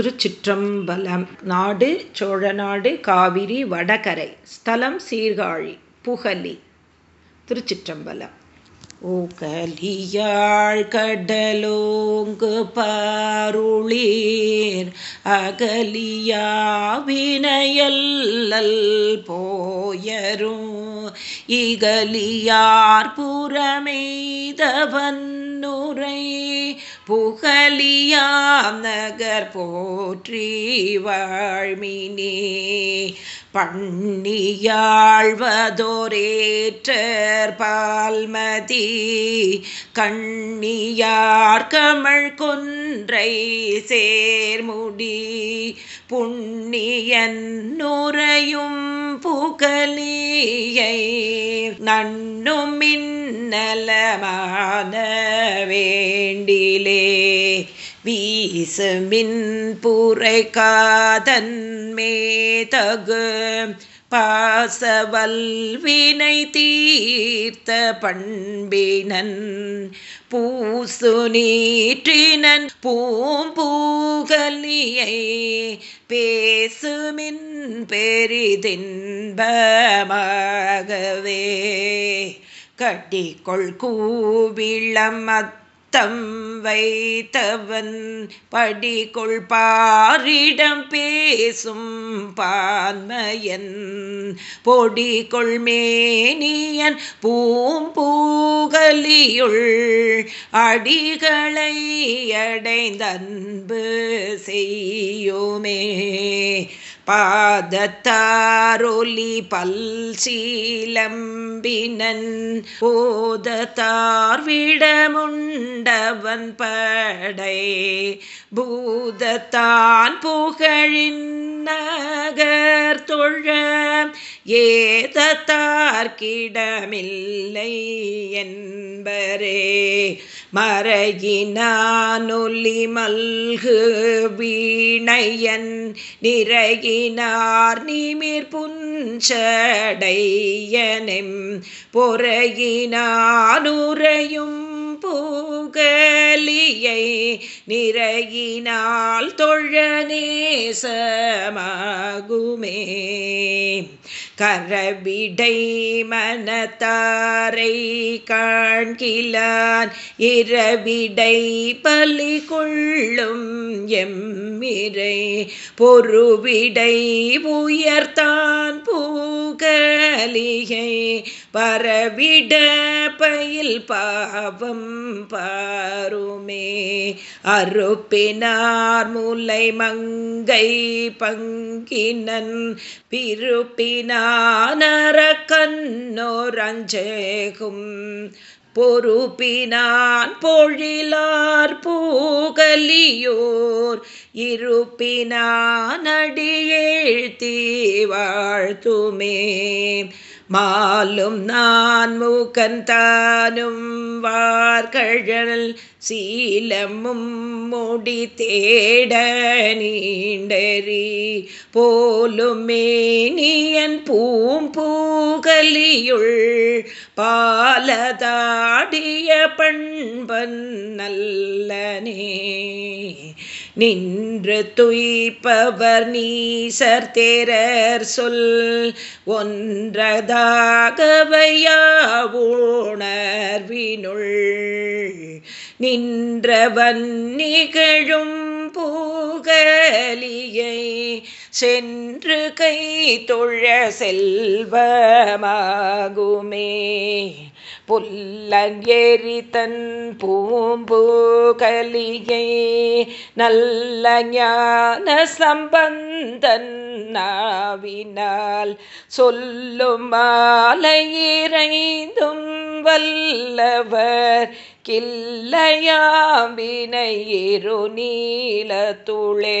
திருச்சிற்றம்பலம். நாடு சோழநாடு காவிரி வடகரை. ஸ்தலம் சீர்காழி புகலி. திருச்சிற்றம்பலம். ஓகலியாழ் கடலோங்கு பாருளீர் அகலியாவினையல்லல் போயரும். இகலியார் புறமெய்தவன் புகலியாம் நகர் போற்றி வாழ்மினே. பண்ணியாழ்வதோரேற்றர் பால்மதி கண்ணியார் கமழ் கொன்றை சேர்முடி புண்ணியன் நுரையும் புகலியை நன்னும் மின்னலமான வேண்டிலே. வீசு மின்புரை காதன்மே தகு பாசவல்வினை தீர்த்த பண்பினன் பூசு நீற்றினன் பூம்பூகலியை பேசுமின் பெரிதின்பமாகவே. கட்டிக்கொள் கூவிளம் தம் வைத்தவன் படிகொள் பாரிடம் பேசும் பான்மையன். பொடிகொள் மேனியன் பூம்பூகலியுள் அடிகளை அடைந்தன்பு செய்யுமே. பாதத்தாரொலி பல் சீலம்பினன் போதத்தார் விடமுண்டவன் படை பூதத்தான் புகழின் நகர் தொழ ஏதத்தார்க்கிடமில்லை என்பரே மறையினானொலி மல்கு வீணையன் நிறையினார் நிமிர் புஞ்சடையனும் பொறையினானுரையும் பூகலியை நிறையினால் தொழ நேசமாகுமே. கரபிடை மனத்தாரை காண்கிலான். இரவிடை பலி கொள்ளும் எம்மிரை பொருவிடை உயர்த்தான் பூகலிகை. பரவிட பயில் பாவம் பாருமே. அருப்பினார் முலை மங்கை பங்கினன் பிறுப்பினானர கண்ணோரஞ்சேகும் பொறுப்பினான் பொழிலார் பூகலியோர் இருப்பினான் அடியேழ்த்தி வாழ்த்துமே. மாலும் நான் மூக்கந்தானும் வார்கழல் சீலமும் முடி தேட நீண்டறி போலும் மேனியன் பூம்பூகலியுள் பாலதாடிய பண்பன் நல்லனே. நின்று துய்ப்பவர் நீசர் தேரர் சொல் ஒன்றதாகவையாவுணர்வினுள். நின்றவன் நிகழும் பூகலியை சென்று கை தொழ செல்வமாகுமே. புல்லன் எரித்தன் பூம்பூகலியை நல்ல ஞான சம்பந்தன் நாவினால் சொல்லும் மாலையிறைந்தும் வல்லவர் கிள்ளையாம்பினை கில்லையாம்பினையிரு நீலத்துளே.